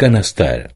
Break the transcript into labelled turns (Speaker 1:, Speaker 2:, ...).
Speaker 1: Канасталя.